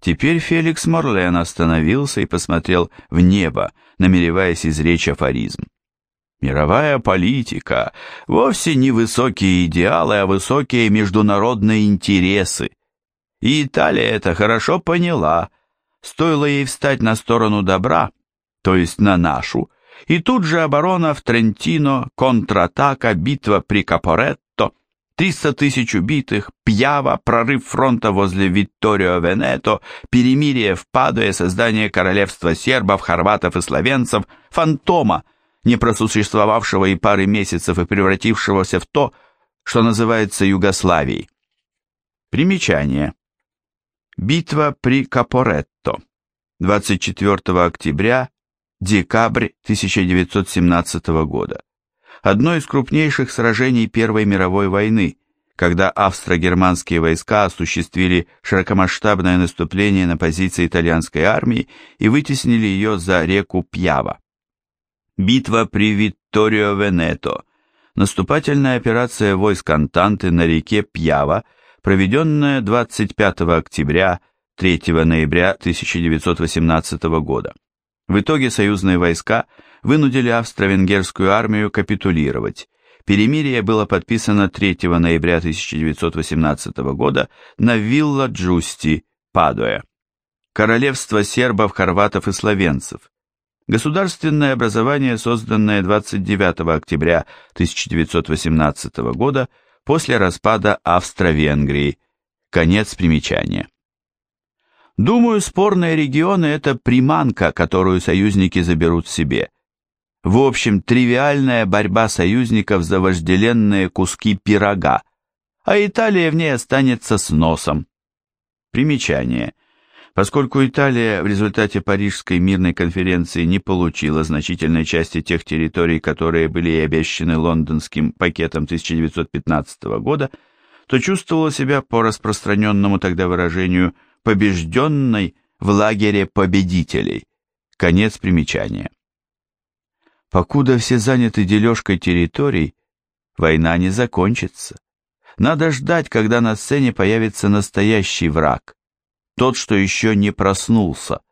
Теперь Феликс Морлен остановился и посмотрел в небо, намереваясь изречь афоризм. Мировая политика – вовсе не высокие идеалы, а высокие международные интересы. И Италия это хорошо поняла. Стоило ей встать на сторону добра, то есть на нашу, и тут же оборона в Трентино, контратака, битва при Капоретто, 300 тысяч убитых, Пьява, прорыв фронта возле Витторио-Венето, перемирие в Падуе, создание королевства сербов, хорватов и словенцев, фантома, не просуществовавшего и пары месяцев и превратившегося в то, что называется Югославией. Примечание. Битва при Капоретто. 24 октября, декабрь 1917 года. Одно из крупнейших сражений Первой мировой войны, когда австро-германские войска осуществили широкомасштабное наступление на позиции итальянской армии и вытеснили ее за реку Пьява. Битва при Витторио-Венето. Наступательная операция войск Антанты на реке Пьява, проведенная 25 октября 3 ноября 1918 года. В итоге союзные войска вынудили австро-венгерскую армию капитулировать. Перемирие было подписано 3 ноября 1918 года на Вилла Джусти, Падуя. Королевство сербов, хорватов и словенцев. Государственное образование, созданное 29 октября 1918 года после распада Австро-Венгрии. Конец примечания. Думаю, спорные регионы – это приманка, которую союзники заберут себе. В общем, тривиальная борьба союзников за вожделенные куски пирога, а Италия в ней останется с носом. Примечание. Поскольку Италия в результате Парижской мирной конференции не получила значительной части тех территорий, которые были обещаны лондонским пакетом 1915 года, то чувствовала себя по распространенному тогда выражению побежденной в лагере победителей. Конец примечания. Покуда все заняты дележкой территорий, война не закончится. Надо ждать, когда на сцене появится настоящий враг тот, что еще не проснулся.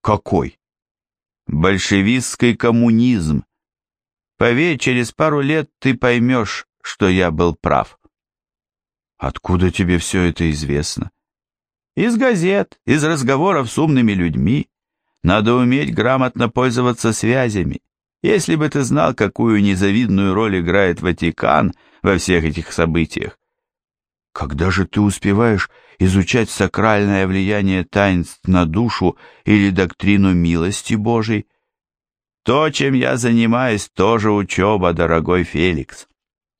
Какой? Большевистский коммунизм. Поверь, через пару лет ты поймешь, что я был прав. Откуда тебе все это известно? Из газет, из разговоров с умными людьми. Надо уметь грамотно пользоваться связями. Если бы ты знал, какую незавидную роль играет Ватикан во всех этих событиях. Когда же ты успеваешь изучать сакральное влияние таинств на душу или доктрину милости Божией. То, чем я занимаюсь, тоже учеба, дорогой Феликс.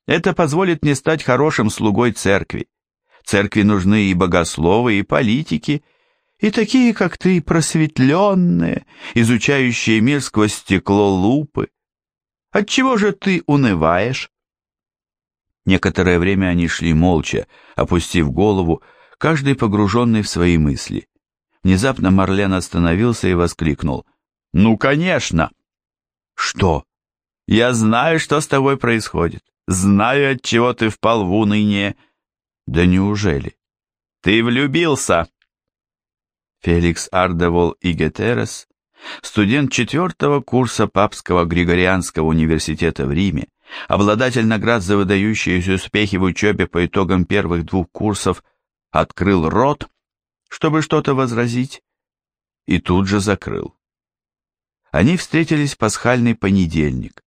Это позволит мне стать хорошим слугой церкви. Церкви нужны и богословы, и политики, и такие, как ты, просветленные, изучающие мир сквозь стекло лупы. Отчего же ты унываешь? Некоторое время они шли молча, опустив голову, каждый погруженный в свои мысли. Внезапно Марлен остановился и воскликнул. «Ну, конечно!» «Что?» «Я знаю, что с тобой происходит. Знаю, от чего ты впал в уныние». «Да неужели?» «Ты влюбился!» Феликс Ардевол и Гетерес, студент четвертого курса Папского Григорианского университета в Риме, обладатель наград за выдающиеся успехи в учебе по итогам первых двух курсов – открыл рот, чтобы что-то возразить, и тут же закрыл. Они встретились в пасхальный понедельник.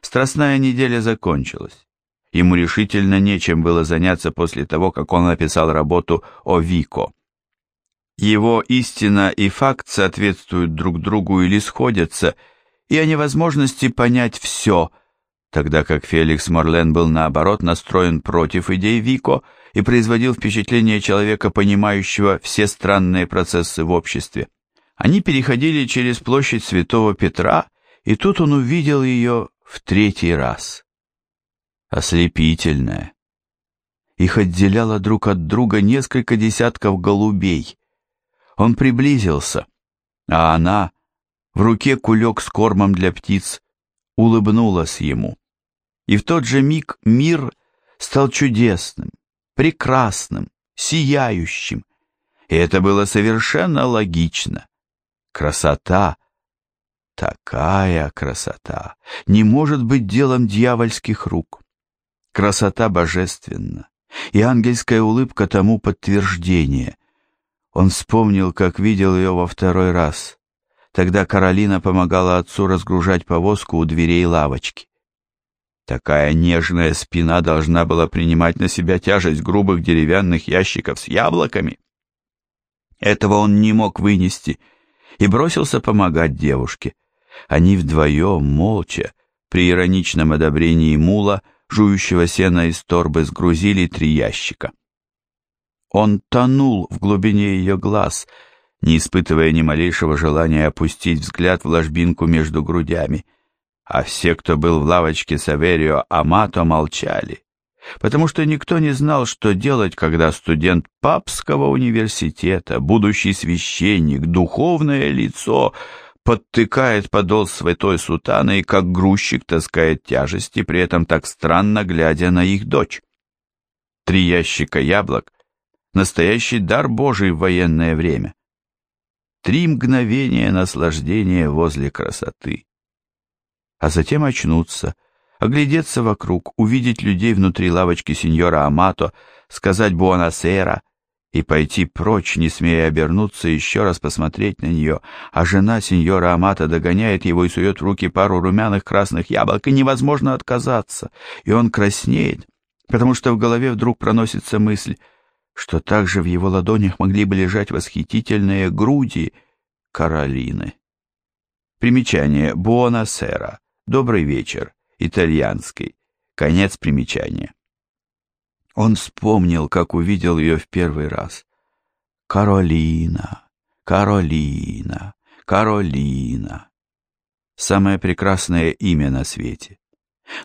Страстная неделя закончилась. Ему решительно нечем было заняться после того, как он написал работу о Вико. Его истина и факт соответствуют друг другу или сходятся, и о невозможности понять все, тогда как Феликс Морлен был наоборот настроен против идей Вико и производил впечатление человека, понимающего все странные процессы в обществе. Они переходили через площадь Святого Петра, и тут он увидел ее в третий раз. Ослепительная. Их отделяло друг от друга несколько десятков голубей. Он приблизился, а она, в руке кулек с кормом для птиц, улыбнулась ему. И в тот же миг мир стал чудесным, прекрасным, сияющим. И это было совершенно логично. Красота, такая красота, не может быть делом дьявольских рук. Красота божественна, и ангельская улыбка тому подтверждение. Он вспомнил, как видел ее во второй раз. Тогда Каролина помогала отцу разгружать повозку у дверей лавочки. Такая нежная спина должна была принимать на себя тяжесть грубых деревянных ящиков с яблоками. Этого он не мог вынести и бросился помогать девушке. Они вдвоем, молча, при ироничном одобрении мула, жующего сена из торбы, сгрузили три ящика. Он тонул в глубине ее глаз, не испытывая ни малейшего желания опустить взгляд в ложбинку между грудями. А все, кто был в лавочке Саверио Амато, молчали, потому что никто не знал, что делать, когда студент Папского университета, будущий священник, духовное лицо, подтыкает подол святой сутаны и как грузчик таскает тяжести, при этом так странно глядя на их дочь. Три ящика яблок — настоящий дар Божий в военное время. Три мгновения наслаждения возле красоты. А затем очнуться, оглядеться вокруг, увидеть людей внутри лавочки сеньора Амато, сказать «Буанасера» и пойти прочь, не смея обернуться, еще раз посмотреть на нее, а жена сеньора Амато догоняет его и сует в руки пару румяных красных яблок, и невозможно отказаться, и он краснеет, потому что в голове вдруг проносится мысль — что также в его ладонях могли бы лежать восхитительные груди Каролины. Примечание Буонасера. Добрый вечер. Итальянский. Конец примечания. Он вспомнил, как увидел ее в первый раз. Каролина, Каролина, Каролина. Самое прекрасное имя на свете.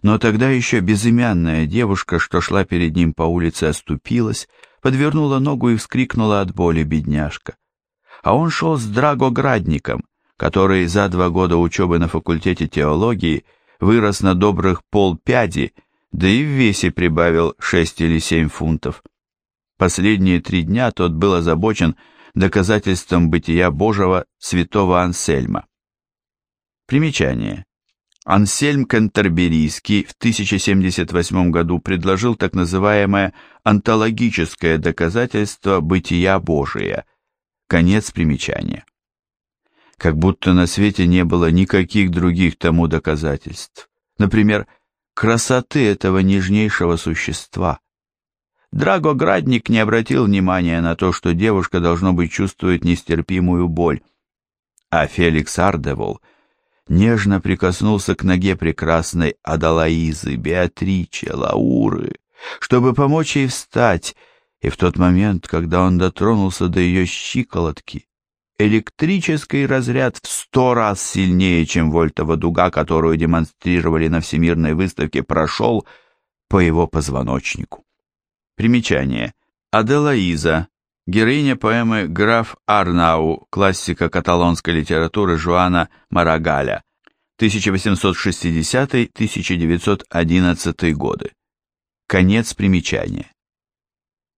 Но тогда еще безымянная девушка, что шла перед ним по улице, оступилась, подвернула ногу и вскрикнула от боли бедняжка. А он шел с драгоградником, который за два года учебы на факультете теологии вырос на добрых полпяди, да и в весе прибавил шесть или семь фунтов. Последние три дня тот был озабочен доказательством бытия Божьего святого Ансельма. Примечание. Ансельм Кентерберийский в 1078 году предложил так называемое онтологическое доказательство бытия Божия. Конец примечания. Как будто на свете не было никаких других тому доказательств. Например, красоты этого нежнейшего существа. Драго Градник не обратил внимания на то, что девушка, должно быть, чувствует нестерпимую боль. А Феликс Ардевол – нежно прикоснулся к ноге прекрасной Адалаизы, Беатриче, Лауры, чтобы помочь ей встать, и в тот момент, когда он дотронулся до ее щиколотки, электрический разряд в сто раз сильнее, чем вольтова дуга, которую демонстрировали на Всемирной выставке, прошел по его позвоночнику. Примечание. Аделаиза, героиня поэмы «Граф Арнау», классика каталонской литературы Жуана Марагаля, 1860-1911 годы. Конец примечания.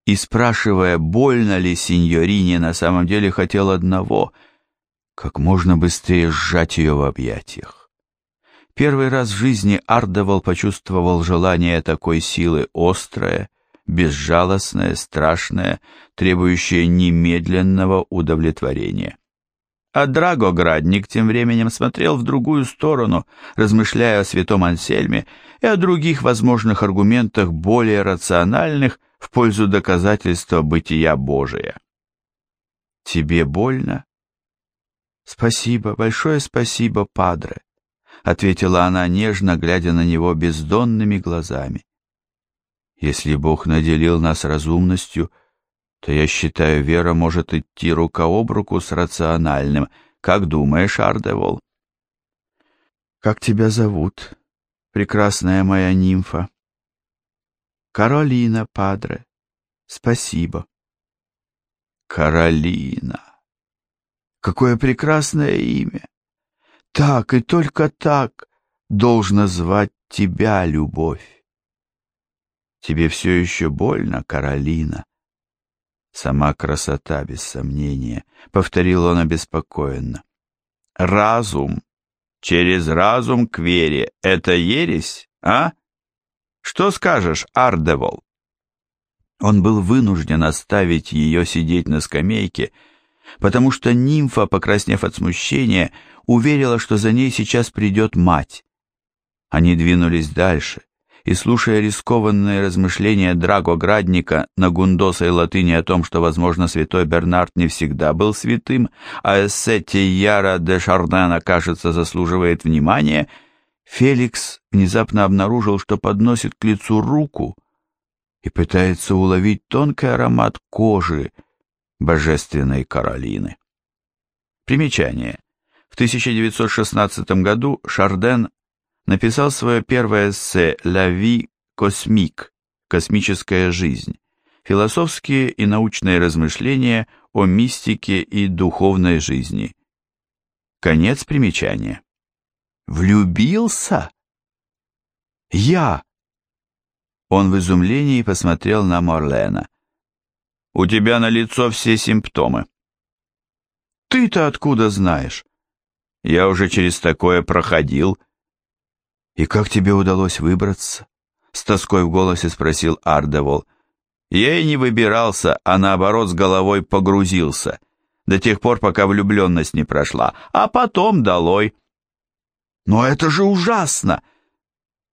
И спрашивая, больно ли сеньорине, на самом деле хотел одного — как можно быстрее сжать ее в объятиях. Первый раз в жизни Ардевол почувствовал желание такой силы острое, безжалостное, страшное, требующее немедленного удовлетворения. А Драгоградник тем временем смотрел в другую сторону, размышляя о святом Ансельме и о других возможных аргументах более рациональных в пользу доказательства бытия Божия. «Тебе больно?» «Спасибо, большое спасибо, падре», — ответила она нежно, глядя на него бездонными глазами. Если Бог наделил нас разумностью, то я считаю, вера может идти рука об руку с рациональным. Как думаешь, Ардевол? Как тебя зовут, прекрасная моя нимфа? Каролина, падре. Спасибо. Каролина. Какое прекрасное имя. Так и только так должно звать тебя, любовь. Тебе все еще больно, Каролина. Сама красота, без сомнения, повторил он обеспокоенно. Разум. Через разум к вере. Это ересь, а? Что скажешь, Ардевол? Он был вынужден оставить ее сидеть на скамейке, потому что нимфа, покраснев от смущения, уверила, что за ней сейчас придет мать. Они двинулись дальше, и, слушая рискованные размышления Драго Градника на гундосой латыни о том, что, возможно, святой Бернард не всегда был святым, а эссе Тияра де Шардена, кажется, заслуживает внимания, Феликс внезапно обнаружил, что подносит к лицу руку и пытается уловить тонкий аромат кожи божественной Каролины. Примечание. В 1916 году Шарден написал свое первое эссе «La vie cosmique» «Космическая жизнь», философские и научные размышления о мистике и духовной жизни. Конец примечания. Влюбился? Я? Он в изумлении посмотрел на Морлена. У тебя на лицо все симптомы. Ты-то откуда знаешь? Я уже через такое проходил, — «И как тебе удалось выбраться?» С тоской в голосе спросил Ардевол. «Я и не выбирался, а наоборот с головой погрузился. До тех пор, пока влюбленность не прошла. А потом долой». «Но это же ужасно!»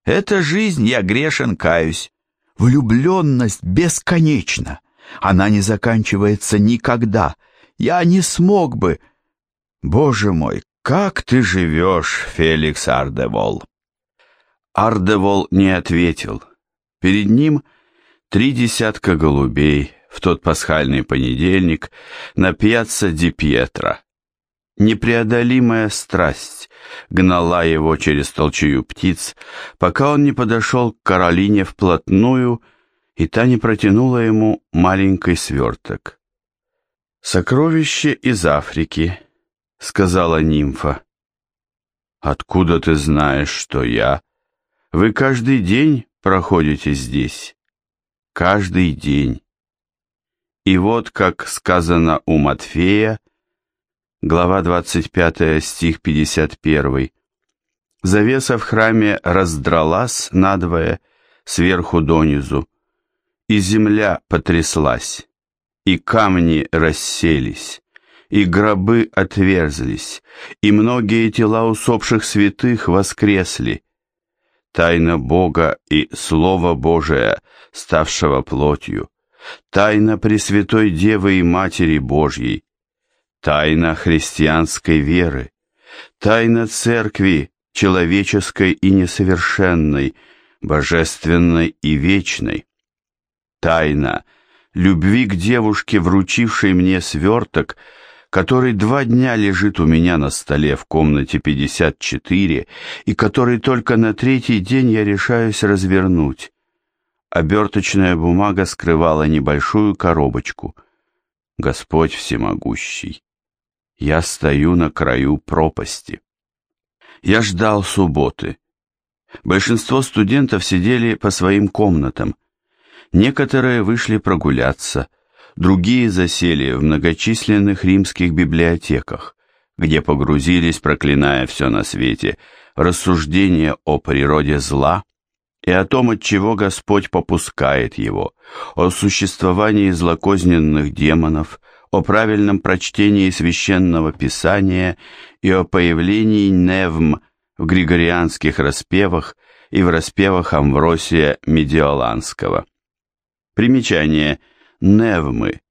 «Это жизнь, я грешен, каюсь. Влюбленность бесконечна. Она не заканчивается никогда. Я не смог бы...» «Боже мой, как ты живешь, Феликс Ардевол!» Ардевол не ответил. Перед ним три десятка голубей в тот пасхальный понедельник на пьяцца Ди Пьетро. Непреодолимая страсть гнала его через толчую птиц, пока он не подошел к Каролине вплотную, и та не протянула ему маленький сверток. «Сокровище из Африки», — сказала нимфа. «Откуда ты знаешь, что я?» Вы каждый день проходите здесь. Каждый день. И вот, как сказано у Матфея, глава 25, стих 51, завеса в храме раздралась надвое сверху донизу, и земля потряслась, и камни расселись, и гробы отверзлись, и многие тела усопших святых воскресли, тайна Бога и Слово Божие, ставшего плотью, тайна Пресвятой Девы и Матери Божьей, тайна христианской веры, тайна Церкви, человеческой и несовершенной, божественной и вечной, тайна любви к девушке, вручившей мне сверток, который два дня лежит у меня на столе в комнате 54 и который только на третий день я решаюсь развернуть. Оберточная бумага скрывала небольшую коробочку. Господь всемогущий, я стою на краю пропасти. Я ждал субботы. Большинство студентов сидели по своим комнатам. Некоторые вышли прогуляться – Другие засели в многочисленных римских библиотеках, где погрузились, проклиная все на свете, рассуждения о природе зла и о том, от чего Господь попускает его, о существовании злокозненных демонов, о правильном прочтении священного писания и о появлении невм в григорианских распевах и в распевах Амвросия Медиоланского. Примечание – невмы,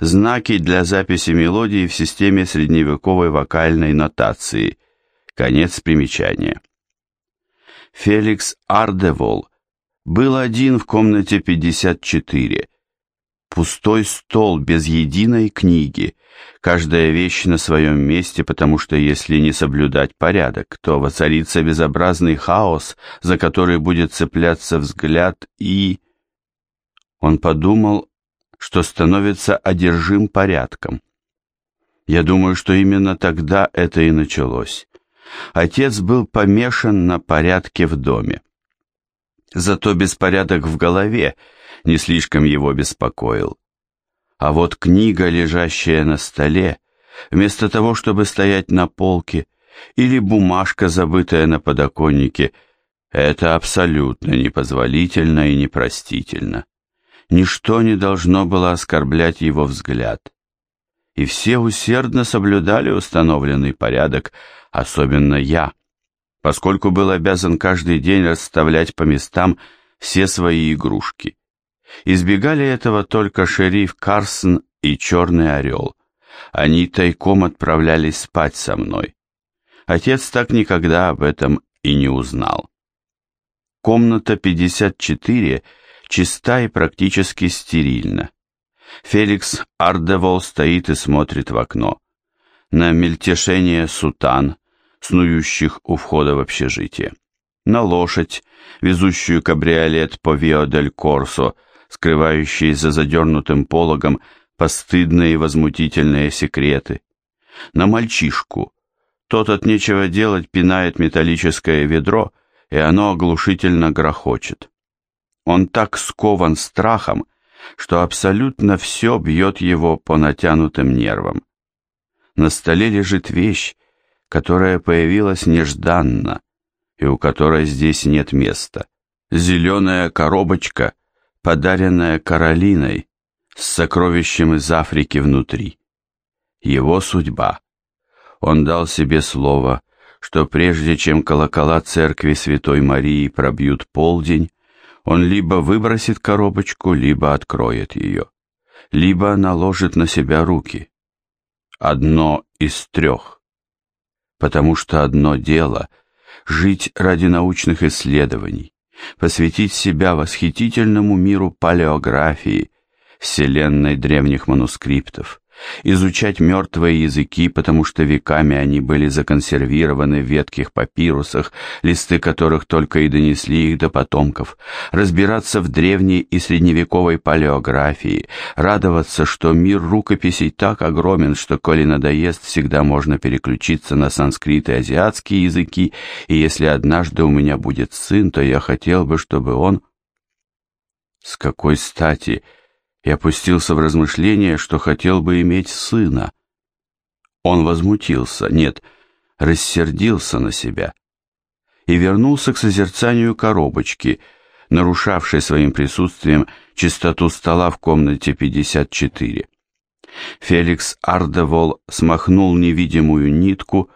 знаки для записи мелодии в системе средневековой вокальной нотации. Конец примечания. Феликс Ардевол был один в комнате 54. Пустой стол без единой книги, каждая вещь на своем месте, потому что если не соблюдать порядок, то воцарится безобразный хаос, за который будет цепляться взгляд и... Он подумал что становится одержим порядком. Я думаю, что именно тогда это и началось. Отец был помешан на порядке в доме. Зато беспорядок в голове не слишком его беспокоил. А вот книга, лежащая на столе, вместо того, чтобы стоять на полке, или бумажка, забытая на подоконнике, это абсолютно непозволительно и непростительно. Ничто не должно было оскорблять его взгляд. И все усердно соблюдали установленный порядок, особенно я, поскольку был обязан каждый день расставлять по местам все свои игрушки. Избегали этого только шериф Карсон и Черный Орел. Они тайком отправлялись спать со мной. Отец так никогда об этом и не узнал. Комната 54 чиста и практически стерильна. Феликс Ардевол стоит и смотрит в окно. На мельтешение сутан, снующих у входа в общежитие. На лошадь, везущую кабриолет по Вио-дель-Корсо, скрывающий за задернутым пологом постыдные и возмутительные секреты. На мальчишку. Тот от нечего делать пинает металлическое ведро, и оно оглушительно грохочет. Он так скован страхом, что абсолютно все бьет его по натянутым нервам. На столе лежит вещь, которая появилась нежданно, и у которой здесь нет места. Зеленая коробочка — подаренная Каролиной с сокровищем из Африки внутри. Его судьба. Он дал себе слово, что прежде чем колокола церкви Святой Марии пробьют полдень, он либо выбросит коробочку, либо откроет ее, либо наложит на себя руки. Одно из трех. Потому что одно дело — жить ради научных исследований, посвятить себя восхитительному миру палеографии, вселенной древних манускриптов, изучать мертвые языки, потому что веками они были законсервированы в ветких папирусах, листы которых только и донесли их до потомков, разбираться в древней и средневековой палеографии, радоваться, что мир рукописей так огромен, что, коли надоест, всегда можно переключиться на санскрит и азиатские языки, и если однажды у меня будет сын, то я хотел бы, чтобы он... С какой стати и опустился в размышление, что хотел бы иметь сына. Он возмутился, нет, рассердился на себя и вернулся к созерцанию коробочки, нарушавшей своим присутствием чистоту стола в комнате 54. Феликс Ардевол смахнул невидимую нитку,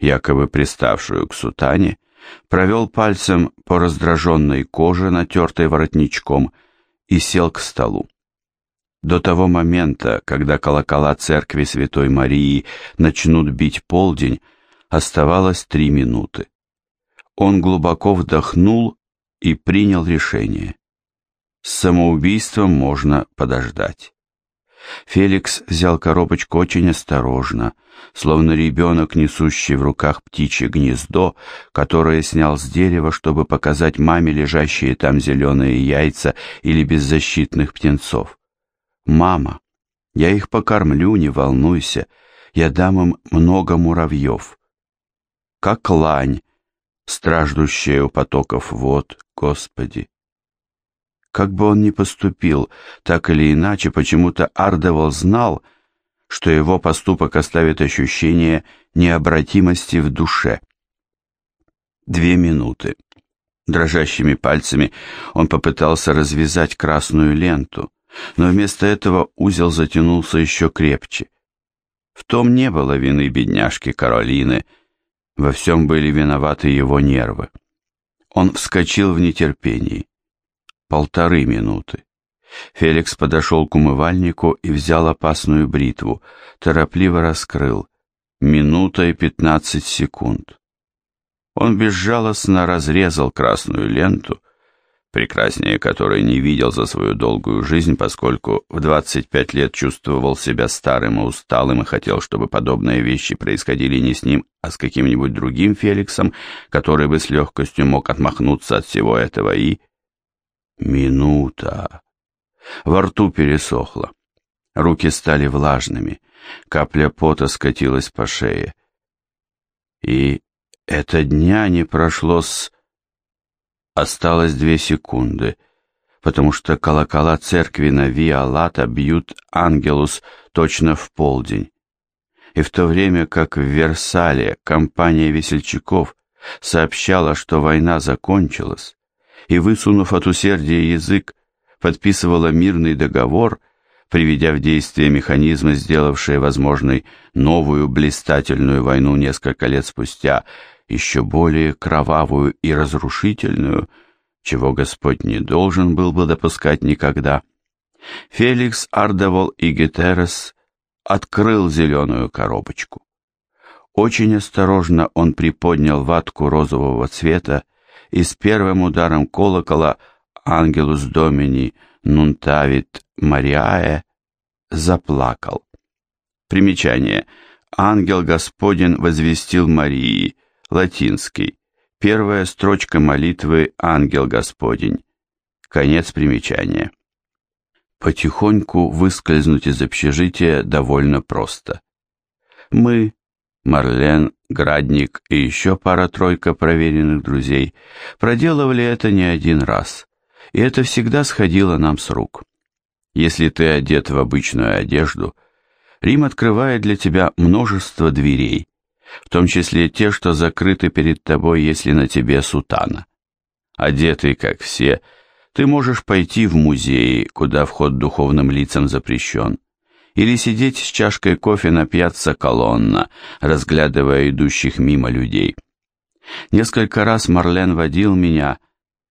якобы приставшую к сутане, провел пальцем по раздраженной коже, натертой воротничком, и сел к столу. До того момента, когда колокола церкви Святой Марии начнут бить полдень, оставалось три минуты. Он глубоко вдохнул и принял решение. С самоубийством можно подождать. Феликс взял коробочку очень осторожно, словно ребенок, несущий в руках птичье гнездо, которое снял с дерева, чтобы показать маме лежащие там зеленые яйца или беззащитных птенцов. «Мама, я их покормлю, не волнуйся, я дам им много муравьев». Как лань, страждущая у потоков вод, Господи. Как бы он ни поступил, так или иначе, почему-то Ардевол знал, что его поступок оставит ощущение необратимости в душе. Две минуты. Дрожащими пальцами он попытался развязать красную ленту, но вместо этого узел затянулся еще крепче. В том не было вины бедняжки Каролины, во всем были виноваты его нервы. Он вскочил в нетерпении. Полторы минуты. Феликс подошел к умывальнику и взял опасную бритву, торопливо раскрыл. Минута и пятнадцать секунд. Он безжалостно разрезал красную ленту, прекраснее которой не видел за свою долгую жизнь, поскольку в 25 лет чувствовал себя старым и усталым и хотел, чтобы подобные вещи происходили не с ним, а с каким-нибудь другим Феликсом, который бы с легкостью мог отмахнуться от всего этого и... Минута. Во рту пересохло. Руки стали влажными. Капля пота скатилась по шее. И это дня не прошло с Осталось две секунды. потому что колокола церкви на Виа-Лата бьют ангелус точно в полдень. И в то время как в Версале компания весельчаков сообщала, что война закончилась, и, высунув от усердия язык, подписывала мирный договор, приведя в действие механизмы, сделавшие возможной новую блистательную войну несколько лет спустя, еще более кровавую и разрушительную, чего Господь не должен был бы допускать никогда. Феликс Ардевол и Гетерес открыл зеленую коробочку. Очень осторожно он приподнял ватку розового цвета и с первым ударом колокола «Ангелус Домини Нунтавит Мариае» заплакал. Примечание. «Ангел Господень возвестил Марии» латинский. Первая строчка молитвы «Ангел Господень». Конец примечания. Потихоньку выскользнуть из общежития довольно просто. Мы, Марлен, Градник и еще пара-тройка проверенных друзей проделывали это не один раз, и это всегда сходило нам с рук. Если ты одет в обычную одежду, Рим открывает для тебя множество дверей, в том числе те, что закрыты перед тобой, если на тебе сутана. Одетый, как все, ты можешь пойти в музей, куда вход духовным лицам запрещен, или сидеть с чашкой кофе на пьяцца Колонна, разглядывая идущих мимо людей. Несколько раз Марлен водил меня,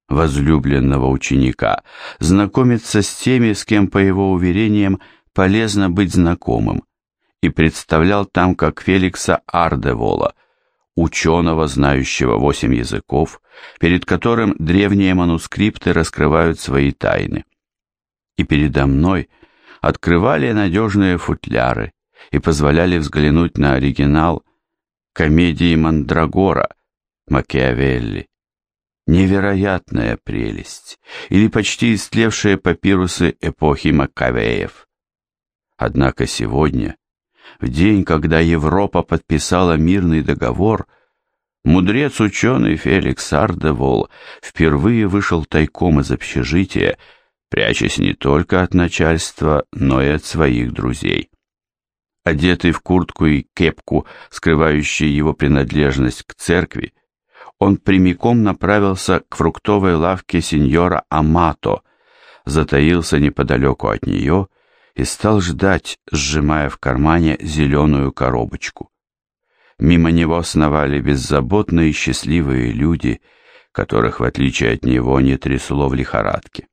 возлюбленного ученика, знакомиться с теми, с кем, по его уверениям, полезно быть знакомым, и представлял там как Феликса Ардевола, ученого, знающего восемь языков, перед которым древние манускрипты раскрывают свои тайны. И передо мной открывали надежные футляры и позволяли взглянуть на оригинал комедии Мандрагора Макиавелли. Невероятная прелесть, или почти истлевшие папирусы эпохи Маккавеев. Однако сегодня в день, когда Европа подписала мирный договор, мудрец-ученый Феликс Ардевол впервые вышел тайком из общежития, прячась не только от начальства, но и от своих друзей. Одетый в куртку и кепку, скрывающие его принадлежность к церкви, он прямиком направился к фруктовой лавке сеньора Амато, затаился неподалеку от нее и стал ждать, сжимая в кармане зеленую коробочку. Мимо него сновали беззаботные счастливые люди, которых, в отличие от него, не трясло в лихорадке.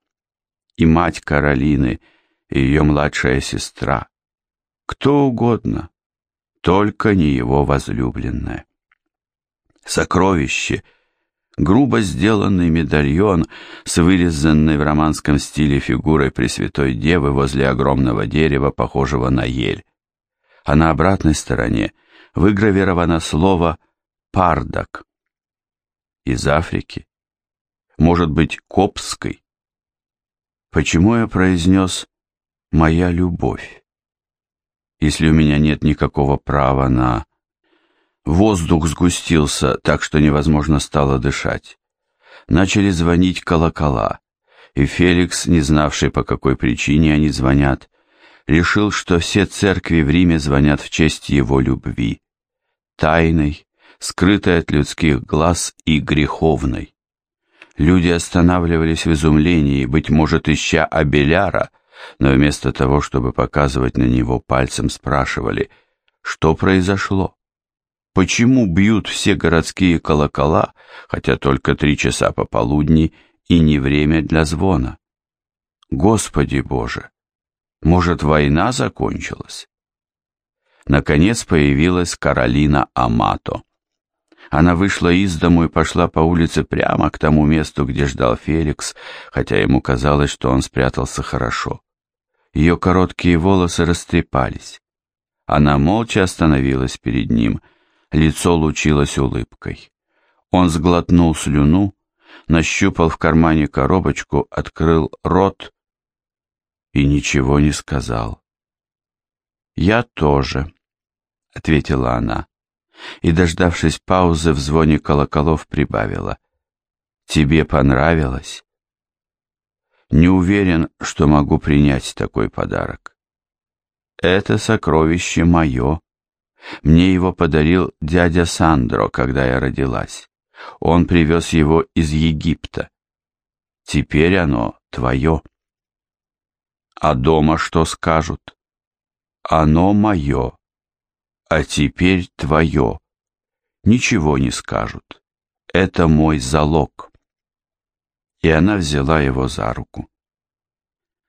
И мать Каролины, и ее младшая сестра. Кто угодно, только не его возлюбленная. Сокровище — грубо сделанный медальон с вырезанной в романском стиле фигурой Пресвятой Девы возле огромного дерева, похожего на ель. А на обратной стороне выгравировано слово «пардак». Из Африки. Может быть, Копской. Почему я произнес «моя любовь», если у меня нет никакого права на Воздух сгустился так, что невозможно стало дышать. Начали звонить колокола, и Феликс, не знавший, по какой причине они звонят, решил, что все церкви в Риме звонят в честь его любви, тайной, скрытой от людских глаз и греховной. Люди останавливались в изумлении, быть может, ища Абеляра, но вместо того, чтобы показывать на него пальцем, спрашивали, что произошло. Почему бьют все городские колокола, хотя только три часа пополудни и не время для звона? Господи Боже! Может, война закончилась? Наконец появилась Каролина Амато. Она вышла из дому и пошла по улице прямо к тому месту, где ждал Феликс, хотя ему казалось, что он спрятался хорошо. Ее короткие волосы растрепались. Она молча остановилась перед ним, Лицо лучилось улыбкой. Он сглотнул слюну, нащупал в кармане коробочку, открыл рот и ничего не сказал. «Я тоже», — ответила она, и, дождавшись паузы в звоне колоколов, прибавила. «Тебе понравилось?» Не уверен, что могу принять такой подарок. Это сокровище мое. Мне его подарил дядя Сандро, когда я родилась. Он привез его из Египта. Теперь оно твое. А дома что скажут? Оно мое, а теперь твое. Ничего не скажут. Это мой залог. И она взяла его за руку.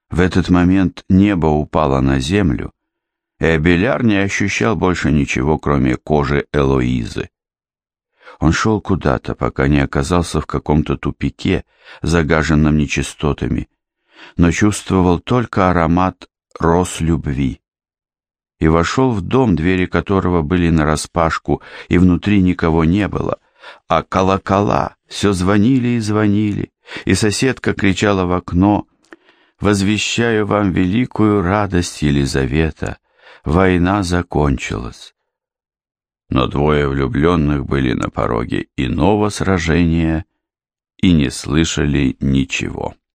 В этот момент небо упало на землю, и не ощущал больше ничего, кроме кожи Элоизы. Он шел куда-то, пока не оказался в каком-то тупике, загаженном нечистотами, но чувствовал только аромат роз любви. И вошел в дом, двери которого были нараспашку, и внутри никого не было, а колокола все звонили и звонили, и соседка кричала в окно «Возвещаю вам великую радость, Елизавета! Война закончилась!» Но двое влюбленных были на пороге иного сражения и не слышали ничего.